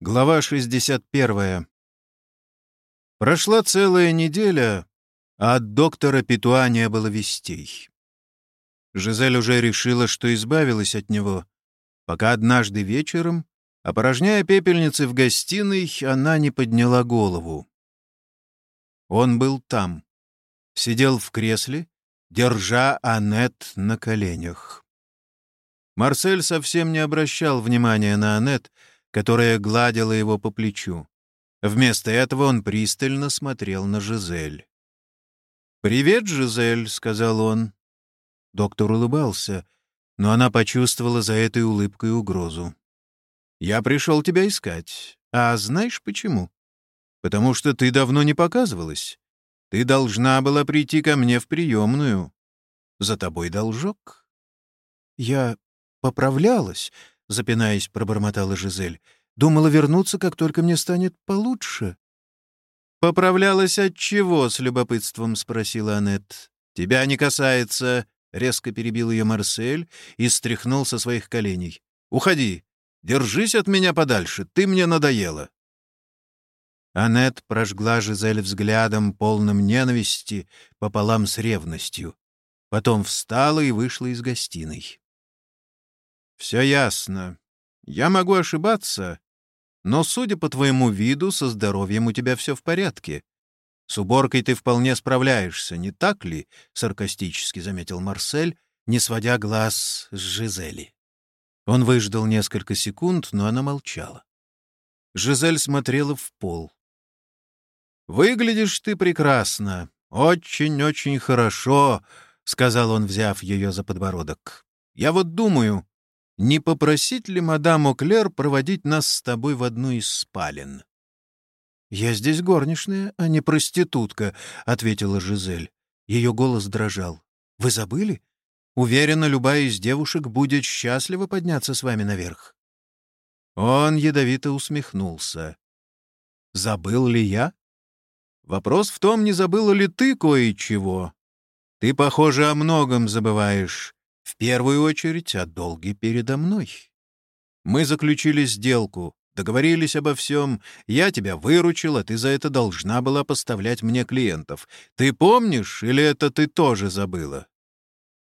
Глава 61. Прошла целая неделя, а от доктора Петуа не было вестей. Жизель уже решила, что избавилась от него, пока однажды вечером, опорожняя пепельницы в гостиной, она не подняла голову. Он был там, сидел в кресле, держа Аннет на коленях. Марсель совсем не обращал внимания на Аннет, которая гладила его по плечу. Вместо этого он пристально смотрел на Жизель. «Привет, Жизель», — сказал он. Доктор улыбался, но она почувствовала за этой улыбкой угрозу. «Я пришел тебя искать. А знаешь почему? Потому что ты давно не показывалась. Ты должна была прийти ко мне в приемную. За тобой должок». «Я поправлялась», — запинаясь, пробормотала Жизель. «Думала вернуться, как только мне станет получше». «Поправлялась от чего?» — с любопытством спросила Аннет. «Тебя не касается», — резко перебил ее Марсель и стряхнул со своих коленей. «Уходи! Держись от меня подальше, ты мне надоела!» Аннет прожгла Жизель взглядом, полным ненависти, пополам с ревностью. Потом встала и вышла из гостиной. «Все ясно. Я могу ошибаться, но, судя по твоему виду, со здоровьем у тебя все в порядке. С уборкой ты вполне справляешься, не так ли?» — саркастически заметил Марсель, не сводя глаз с Жизели. Он выждал несколько секунд, но она молчала. Жизель смотрела в пол. «Выглядишь ты прекрасно. Очень-очень хорошо», — сказал он, взяв ее за подбородок. «Я вот думаю, не попросить ли мадам Оклер проводить нас с тобой в одну из спален?» «Я здесь горничная, а не проститутка», — ответила Жизель. Ее голос дрожал. «Вы забыли? Уверена, любая из девушек будет счастлива подняться с вами наверх». Он ядовито усмехнулся. «Забыл ли я? Вопрос в том, не забыла ли ты кое-чего. Ты, похоже, о многом забываешь. В первую очередь о долге передо мной. Мы заключили сделку, договорились обо всем. Я тебя выручил, а ты за это должна была поставлять мне клиентов. Ты помнишь, или это ты тоже забыла?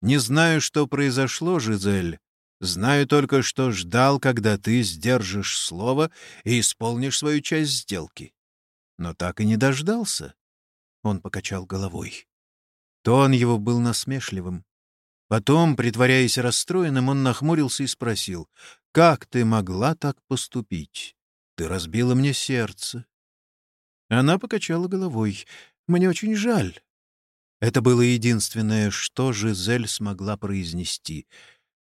Не знаю, что произошло, Жизель. Знаю только, что ждал, когда ты сдержишь слово и исполнишь свою часть сделки. Но так и не дождался. Он покачал головой. Тон его был насмешливым. Потом, притворяясь расстроенным, он нахмурился и спросил, «Как ты могла так поступить? Ты разбила мне сердце». Она покачала головой. «Мне очень жаль». Это было единственное, что Жизель смогла произнести.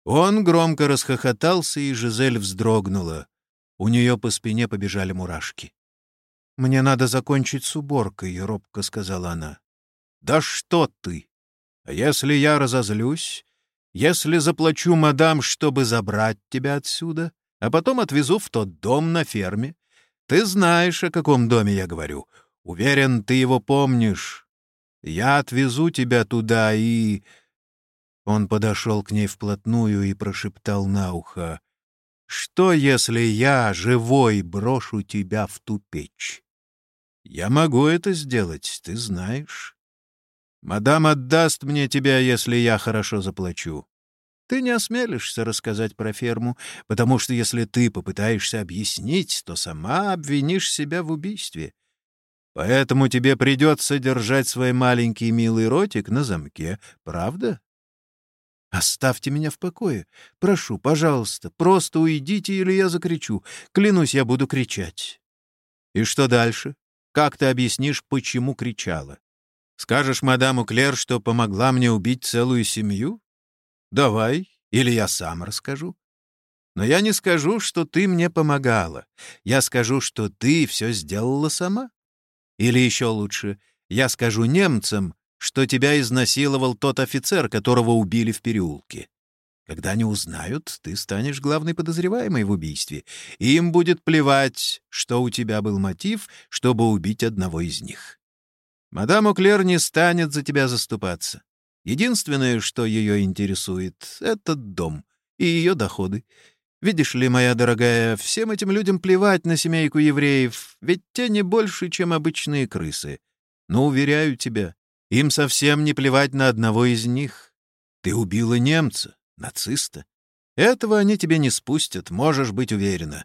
Он громко расхохотался, и Жизель вздрогнула. У нее по спине побежали мурашки. «Мне надо закончить с уборкой», — робко сказала она. «Да что ты!» Если я разозлюсь, если заплачу мадам, чтобы забрать тебя отсюда, а потом отвезу в тот дом на ферме, ты знаешь, о каком доме я говорю. Уверен, ты его помнишь. Я отвезу тебя туда и...» Он подошел к ней вплотную и прошептал на ухо. «Что, если я, живой, брошу тебя в ту печь? Я могу это сделать, ты знаешь. Мадам отдаст мне тебя, если я хорошо заплачу. Ты не осмелишься рассказать про ферму, потому что если ты попытаешься объяснить, то сама обвинишь себя в убийстве. Поэтому тебе придется держать свой маленький милый ротик на замке, правда? Оставьте меня в покое. Прошу, пожалуйста, просто уйдите, или я закричу. Клянусь, я буду кричать. И что дальше? Как ты объяснишь, почему кричала? Скажешь мадаму Клер, что помогла мне убить целую семью? Давай, или я сам расскажу. Но я не скажу, что ты мне помогала. Я скажу, что ты все сделала сама. Или еще лучше, я скажу немцам, что тебя изнасиловал тот офицер, которого убили в переулке. Когда они узнают, ты станешь главной подозреваемой в убийстве, и им будет плевать, что у тебя был мотив, чтобы убить одного из них. Мадам Оклер не станет за тебя заступаться. Единственное, что ее интересует, — это дом и ее доходы. Видишь ли, моя дорогая, всем этим людям плевать на семейку евреев, ведь те не больше, чем обычные крысы. Но, уверяю тебя, им совсем не плевать на одного из них. Ты убила немца, нациста. Этого они тебе не спустят, можешь быть уверена.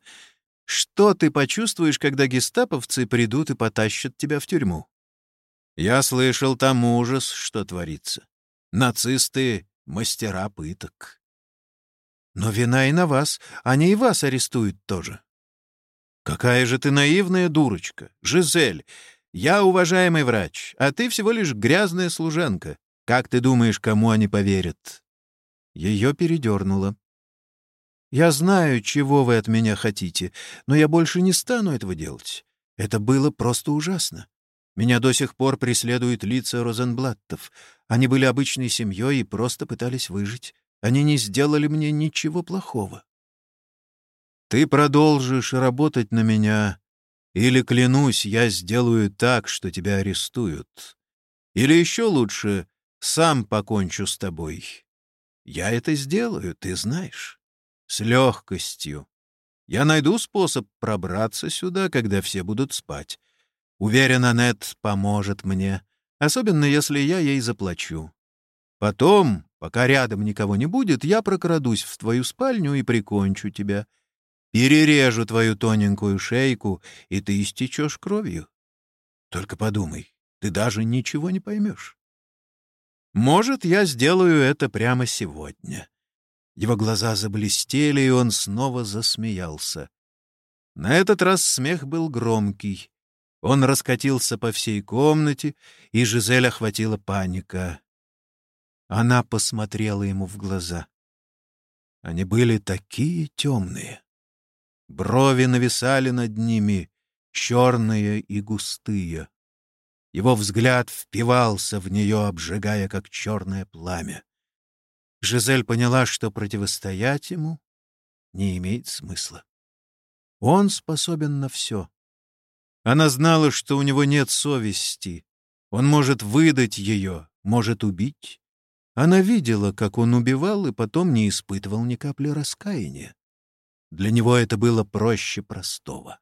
Что ты почувствуешь, когда гестаповцы придут и потащат тебя в тюрьму? Я слышал там ужас, что творится. Нацисты — мастера пыток. Но вина и на вас, они и вас арестуют тоже. Какая же ты наивная дурочка, Жизель. Я уважаемый врач, а ты всего лишь грязная служанка. Как ты думаешь, кому они поверят? Ее передернуло. Я знаю, чего вы от меня хотите, но я больше не стану этого делать. Это было просто ужасно. Меня до сих пор преследуют лица Розенблаттов. Они были обычной семьей и просто пытались выжить. Они не сделали мне ничего плохого. Ты продолжишь работать на меня, или, клянусь, я сделаю так, что тебя арестуют. Или еще лучше, сам покончу с тобой. Я это сделаю, ты знаешь. С легкостью. Я найду способ пробраться сюда, когда все будут спать. Уверен, Аннет поможет мне, особенно если я ей заплачу. Потом, пока рядом никого не будет, я прокрадусь в твою спальню и прикончу тебя. Перережу твою тоненькую шейку, и ты истечешь кровью. Только подумай, ты даже ничего не поймешь. Может, я сделаю это прямо сегодня. Его глаза заблестели, и он снова засмеялся. На этот раз смех был громкий. Он раскатился по всей комнате, и Жизель охватила паника. Она посмотрела ему в глаза. Они были такие темные. Брови нависали над ними, черные и густые. Его взгляд впивался в нее, обжигая, как черное пламя. Жизель поняла, что противостоять ему не имеет смысла. Он способен на все. Она знала, что у него нет совести. Он может выдать ее, может убить. Она видела, как он убивал, и потом не испытывал ни капли раскаяния. Для него это было проще простого.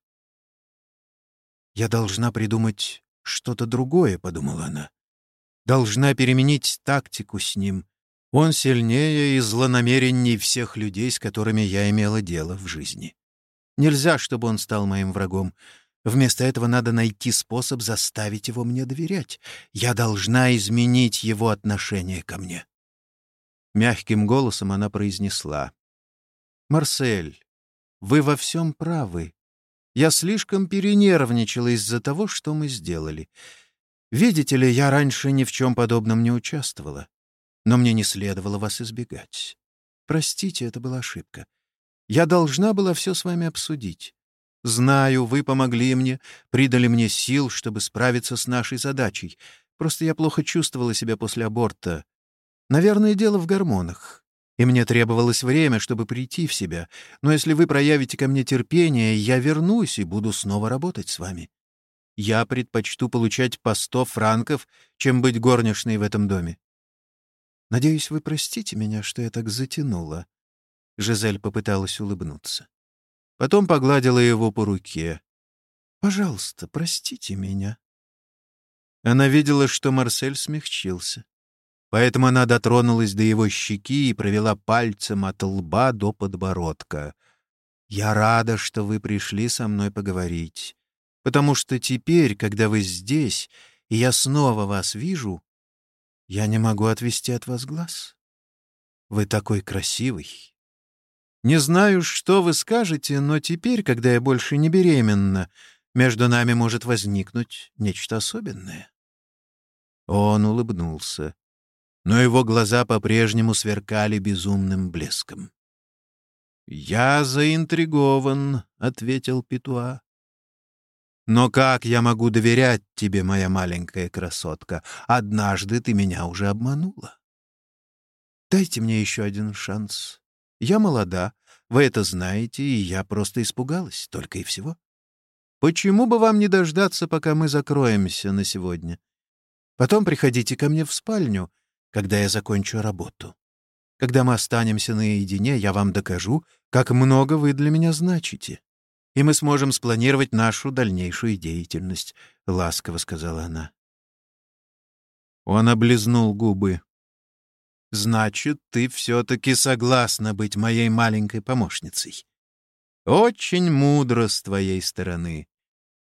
«Я должна придумать что-то другое», — подумала она. «Должна переменить тактику с ним. Он сильнее и злонамеренней всех людей, с которыми я имела дело в жизни. Нельзя, чтобы он стал моим врагом. Вместо этого надо найти способ заставить его мне доверять. Я должна изменить его отношение ко мне. Мягким голосом она произнесла. «Марсель, вы во всем правы. Я слишком перенервничала из-за того, что мы сделали. Видите ли, я раньше ни в чем подобном не участвовала. Но мне не следовало вас избегать. Простите, это была ошибка. Я должна была все с вами обсудить. Знаю, вы помогли мне, придали мне сил, чтобы справиться с нашей задачей. Просто я плохо чувствовала себя после аборта. Наверное, дело в гормонах. И мне требовалось время, чтобы прийти в себя. Но если вы проявите ко мне терпение, я вернусь и буду снова работать с вами. Я предпочту получать по сто франков, чем быть горничной в этом доме. Надеюсь, вы простите меня, что я так затянула. Жизель попыталась улыбнуться. Потом погладила его по руке. «Пожалуйста, простите меня». Она видела, что Марсель смягчился. Поэтому она дотронулась до его щеки и провела пальцем от лба до подбородка. «Я рада, что вы пришли со мной поговорить, потому что теперь, когда вы здесь, и я снова вас вижу, я не могу отвести от вас глаз. Вы такой красивый, не знаю, что вы скажете, но теперь, когда я больше не беременна, между нами может возникнуть нечто особенное». Он улыбнулся, но его глаза по-прежнему сверкали безумным блеском. «Я заинтригован», — ответил Петуа. «Но как я могу доверять тебе, моя маленькая красотка? Однажды ты меня уже обманула. Дайте мне еще один шанс. Я молода, вы это знаете, и я просто испугалась, только и всего. Почему бы вам не дождаться, пока мы закроемся на сегодня? Потом приходите ко мне в спальню, когда я закончу работу. Когда мы останемся наедине, я вам докажу, как много вы для меня значите. И мы сможем спланировать нашу дальнейшую деятельность», — ласково сказала она. Он облизнул губы. «Значит, ты все-таки согласна быть моей маленькой помощницей. Очень мудро с твоей стороны.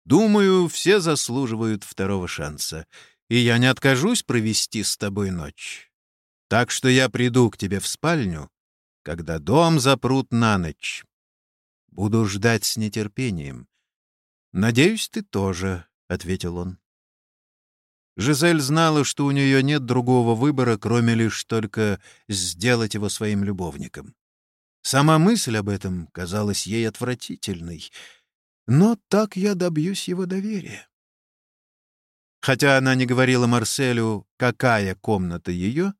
Думаю, все заслуживают второго шанса, и я не откажусь провести с тобой ночь. Так что я приду к тебе в спальню, когда дом запрут на ночь. Буду ждать с нетерпением. Надеюсь, ты тоже, — ответил он. Жизель знала, что у нее нет другого выбора, кроме лишь только сделать его своим любовником. Сама мысль об этом казалась ей отвратительной, но так я добьюсь его доверия. Хотя она не говорила Марселю, какая комната ее,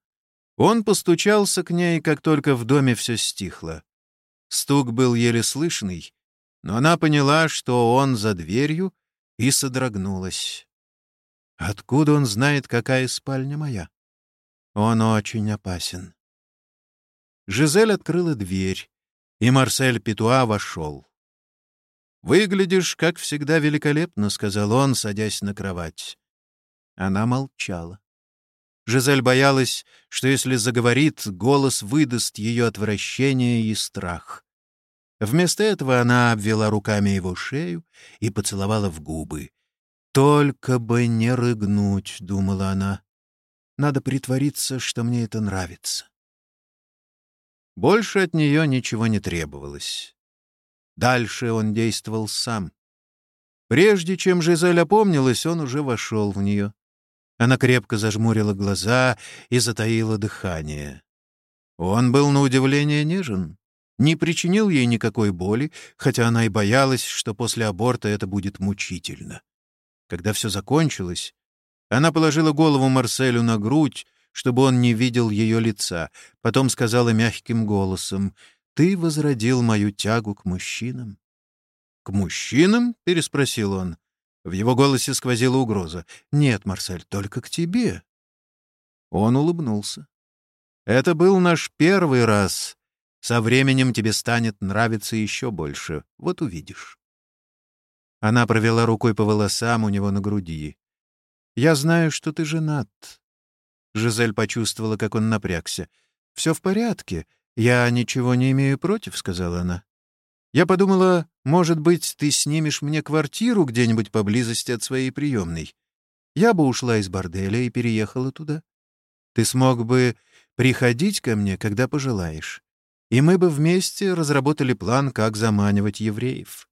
он постучался к ней, как только в доме все стихло. Стук был еле слышный, но она поняла, что он за дверью, и содрогнулась. Откуда он знает, какая спальня моя? Он очень опасен. Жизель открыла дверь, и Марсель Петуа вошел. «Выглядишь, как всегда, великолепно», — сказал он, садясь на кровать. Она молчала. Жизель боялась, что если заговорит, голос выдаст ее отвращение и страх. Вместо этого она обвела руками его шею и поцеловала в губы. «Только бы не рыгнуть», — думала она. «Надо притвориться, что мне это нравится». Больше от нее ничего не требовалось. Дальше он действовал сам. Прежде чем Жизель опомнилась, он уже вошел в нее. Она крепко зажмурила глаза и затаила дыхание. Он был на удивление нежен, не причинил ей никакой боли, хотя она и боялась, что после аборта это будет мучительно. Когда все закончилось, она положила голову Марселю на грудь, чтобы он не видел ее лица, потом сказала мягким голосом, «Ты возродил мою тягу к мужчинам». «К мужчинам?» — переспросил он. В его голосе сквозила угроза. «Нет, Марсель, только к тебе». Он улыбнулся. «Это был наш первый раз. Со временем тебе станет нравиться еще больше. Вот увидишь». Она провела рукой по волосам у него на груди. «Я знаю, что ты женат». Жизель почувствовала, как он напрягся. «Все в порядке. Я ничего не имею против», — сказала она. «Я подумала, может быть, ты снимешь мне квартиру где-нибудь поблизости от своей приемной. Я бы ушла из борделя и переехала туда. Ты смог бы приходить ко мне, когда пожелаешь, и мы бы вместе разработали план, как заманивать евреев».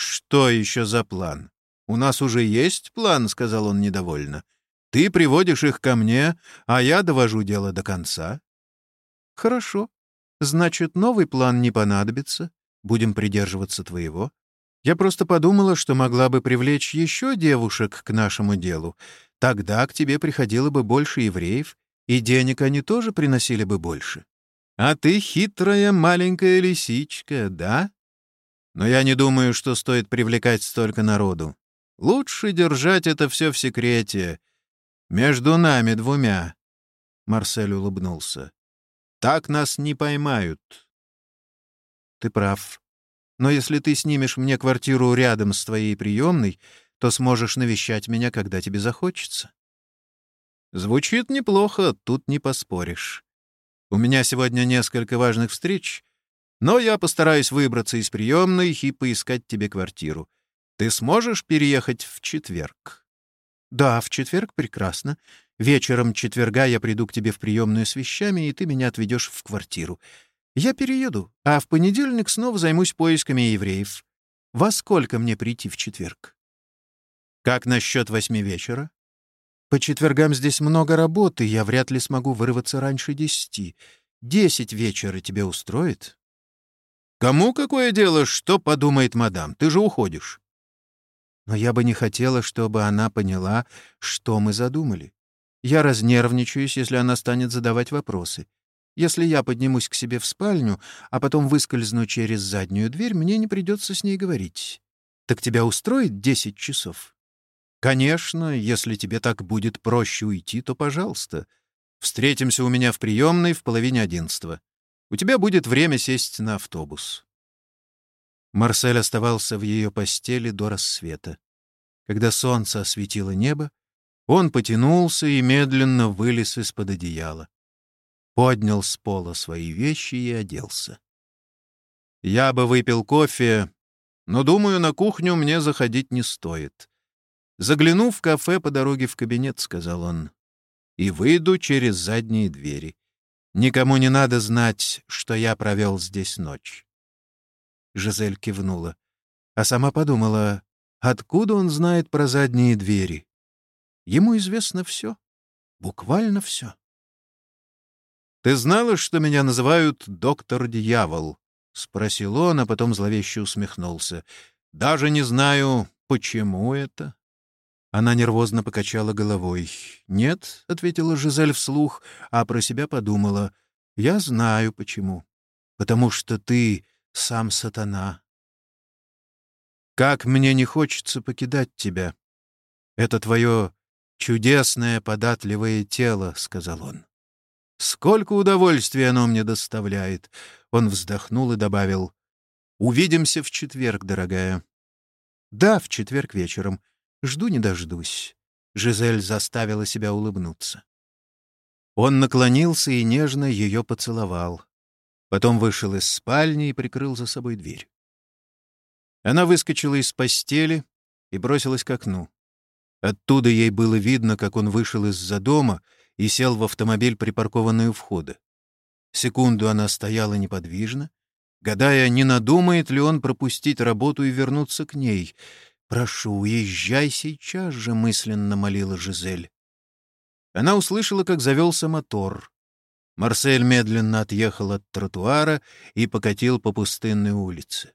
«Что еще за план? У нас уже есть план», — сказал он недовольно. «Ты приводишь их ко мне, а я довожу дело до конца». «Хорошо. Значит, новый план не понадобится. Будем придерживаться твоего. Я просто подумала, что могла бы привлечь еще девушек к нашему делу. Тогда к тебе приходило бы больше евреев, и денег они тоже приносили бы больше. А ты хитрая маленькая лисичка, да? Но я не думаю, что стоит привлекать столько народу. Лучше держать это все в секрете. Между нами двумя. Марсель улыбнулся. Так нас не поймают. Ты прав. Но если ты снимешь мне квартиру рядом с твоей приемной, то сможешь навещать меня, когда тебе захочется. Звучит неплохо, тут не поспоришь. У меня сегодня несколько важных встреч, но я постараюсь выбраться из приемной и поискать тебе квартиру. Ты сможешь переехать в четверг?» «Да, в четверг прекрасно. Вечером четверга я приду к тебе в приемную с вещами, и ты меня отведешь в квартиру. Я перееду, а в понедельник снова займусь поисками евреев. Во сколько мне прийти в четверг?» «Как насчет восьми вечера?» «По четвергам здесь много работы, я вряд ли смогу вырваться раньше десяти. Десять вечера тебе устроит?» Кому какое дело, что подумает мадам? Ты же уходишь. Но я бы не хотела, чтобы она поняла, что мы задумали. Я разнервничаюсь, если она станет задавать вопросы. Если я поднимусь к себе в спальню, а потом выскользну через заднюю дверь, мне не придется с ней говорить. Так тебя устроит десять часов? Конечно, если тебе так будет проще уйти, то пожалуйста. Встретимся у меня в приемной в половине одиннадцатого. У тебя будет время сесть на автобус». Марсель оставался в ее постели до рассвета. Когда солнце осветило небо, он потянулся и медленно вылез из-под одеяла. Поднял с пола свои вещи и оделся. «Я бы выпил кофе, но, думаю, на кухню мне заходить не стоит. Загляну в кафе по дороге в кабинет», — сказал он, — «и выйду через задние двери. Никому не надо знать, что я провел здесь ночь». Жизель кивнула, а сама подумала, откуда он знает про задние двери. Ему известно все, буквально все. «Ты знала, что меня называют доктор-дьявол?» — спросил он, а потом зловеще усмехнулся. «Даже не знаю, почему это». Она нервозно покачала головой. «Нет», — ответила Жизель вслух, а про себя подумала. «Я знаю, почему. Потому что ты сам сатана. Как мне не хочется покидать тебя. Это твое чудесное податливое тело», — сказал он. «Сколько удовольствия оно мне доставляет!» Он вздохнул и добавил. «Увидимся в четверг, дорогая». «Да, в четверг вечером. Жду не дождусь». Жизель заставила себя улыбнуться. Он наклонился и нежно ее поцеловал. Потом вышел из спальни и прикрыл за собой дверь. Она выскочила из постели и бросилась к окну. Оттуда ей было видно, как он вышел из-за дома и сел в автомобиль, припаркованный у входа. Секунду она стояла неподвижно, гадая, не надумает ли он пропустить работу и вернуться к ней — «Прошу, уезжай сейчас же», — мысленно молила Жизель. Она услышала, как завелся мотор. Марсель медленно отъехал от тротуара и покатил по пустынной улице.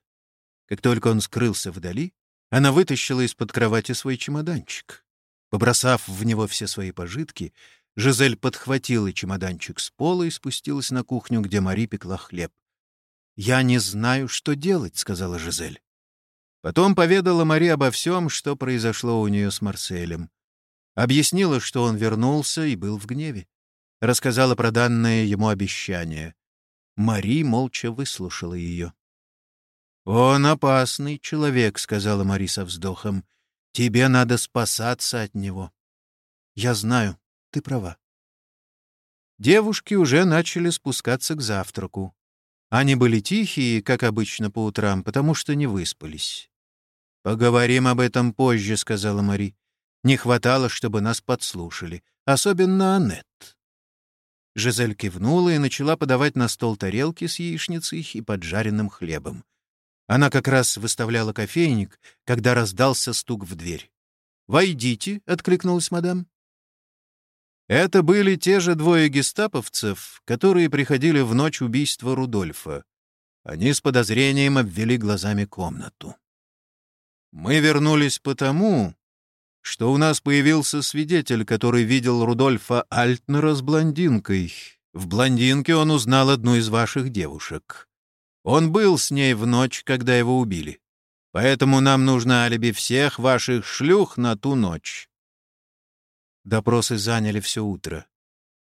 Как только он скрылся вдали, она вытащила из-под кровати свой чемоданчик. Побросав в него все свои пожитки, Жизель подхватила чемоданчик с пола и спустилась на кухню, где Мари пекла хлеб. «Я не знаю, что делать», — сказала Жизель. Потом поведала Мари обо всем, что произошло у нее с Марселем. Объяснила, что он вернулся и был в гневе. Рассказала про данное ему обещание. Мари молча выслушала ее. «Он опасный человек», — сказала Мари со вздохом. «Тебе надо спасаться от него». «Я знаю, ты права». Девушки уже начали спускаться к завтраку. Они были тихие, как обычно по утрам, потому что не выспались. «Поговорим об этом позже», — сказала Мари. «Не хватало, чтобы нас подслушали, особенно Аннет». Жизель кивнула и начала подавать на стол тарелки с яичницей и поджаренным хлебом. Она как раз выставляла кофейник, когда раздался стук в дверь. «Войдите», — откликнулась мадам. Это были те же двое гестаповцев, которые приходили в ночь убийства Рудольфа. Они с подозрением обвели глазами комнату. Мы вернулись потому, что у нас появился свидетель, который видел Рудольфа Альтнера с блондинкой. В блондинке он узнал одну из ваших девушек. Он был с ней в ночь, когда его убили. Поэтому нам нужно алиби всех ваших шлюх на ту ночь. Допросы заняли все утро.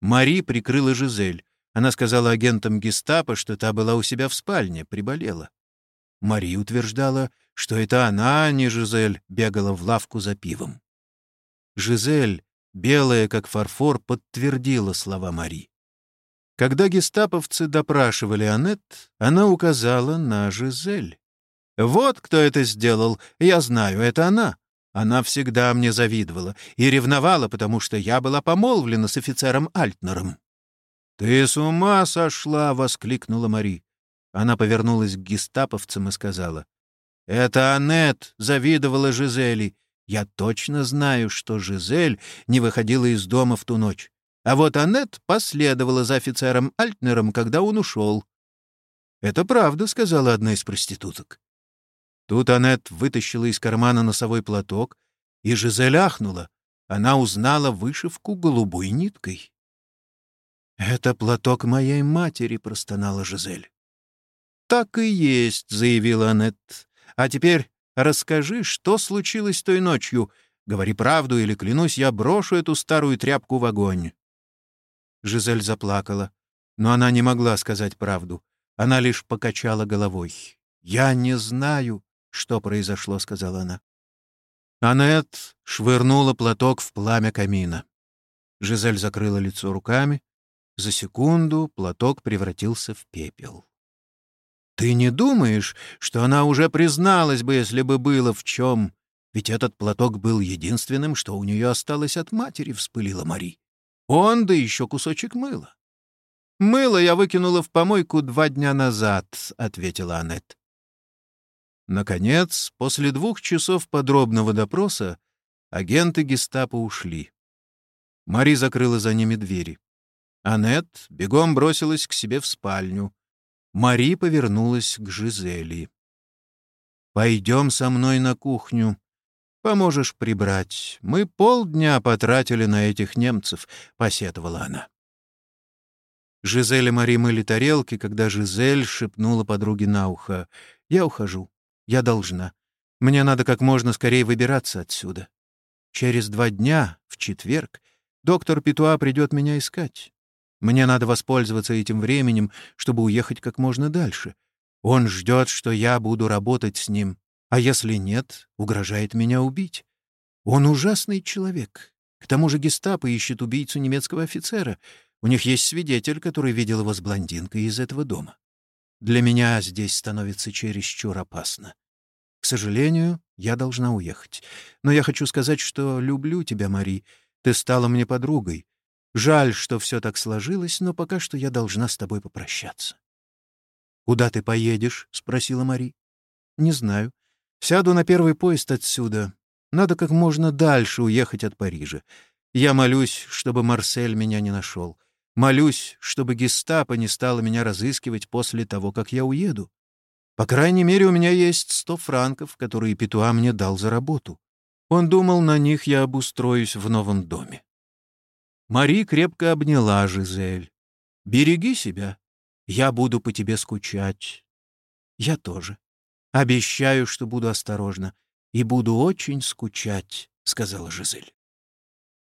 Мари прикрыла Жизель. Она сказала агентам гестапо, что та была у себя в спальне, приболела. Мари утверждала, что это она, а не Жизель, бегала в лавку за пивом. Жизель, белая как фарфор, подтвердила слова Мари. Когда гестаповцы допрашивали Аннет, она указала на Жизель. «Вот кто это сделал, я знаю, это она. Она всегда мне завидовала и ревновала, потому что я была помолвлена с офицером Альтнером». «Ты с ума сошла!» — воскликнула Мари. Она повернулась к гестаповцам и сказала, «Это Аннет завидовала Жизели. Я точно знаю, что Жизель не выходила из дома в ту ночь. А вот Аннет последовала за офицером Альтнером, когда он ушел». «Это правда», — сказала одна из проституток. Тут Аннет вытащила из кармана носовой платок, и Жизель ахнула. Она узнала вышивку голубой ниткой. «Это платок моей матери», — простонала Жизель. «Так и есть», — заявила Аннет. А теперь расскажи, что случилось той ночью. Говори правду, или, клянусь, я брошу эту старую тряпку в огонь». Жизель заплакала, но она не могла сказать правду. Она лишь покачала головой. «Я не знаю, что произошло», — сказала она. Аннет швырнула платок в пламя камина. Жизель закрыла лицо руками. За секунду платок превратился в пепел. «Ты не думаешь, что она уже призналась бы, если бы было в чем? Ведь этот платок был единственным, что у нее осталось от матери», — вспылила Мари. «Он, да еще кусочек мыла». «Мыло я выкинула в помойку два дня назад», — ответила Аннет. Наконец, после двух часов подробного допроса, агенты гестапо ушли. Мари закрыла за ними двери. Аннет бегом бросилась к себе в спальню. Мари повернулась к Жизели. «Пойдем со мной на кухню. Поможешь прибрать. Мы полдня потратили на этих немцев», — посетовала она. Жизель и Мари мыли тарелки, когда Жизель шепнула подруге на ухо. «Я ухожу. Я должна. Мне надо как можно скорее выбираться отсюда. Через два дня, в четверг, доктор Петуа придет меня искать. Мне надо воспользоваться этим временем, чтобы уехать как можно дальше. Он ждет, что я буду работать с ним, а если нет, угрожает меня убить. Он ужасный человек. К тому же гестапо ищет убийцу немецкого офицера. У них есть свидетель, который видел его с блондинкой из этого дома. Для меня здесь становится чересчур опасно. К сожалению, я должна уехать. Но я хочу сказать, что люблю тебя, Мари. Ты стала мне подругой. Жаль, что все так сложилось, но пока что я должна с тобой попрощаться. «Куда ты поедешь?» — спросила Мари. «Не знаю. Сяду на первый поезд отсюда. Надо как можно дальше уехать от Парижа. Я молюсь, чтобы Марсель меня не нашел. Молюсь, чтобы гестапо не стало меня разыскивать после того, как я уеду. По крайней мере, у меня есть сто франков, которые Петуа мне дал за работу. Он думал, на них я обустроюсь в новом доме. Мари крепко обняла Жизель. «Береги себя. Я буду по тебе скучать». «Я тоже. Обещаю, что буду осторожна. И буду очень скучать», — сказала Жизель.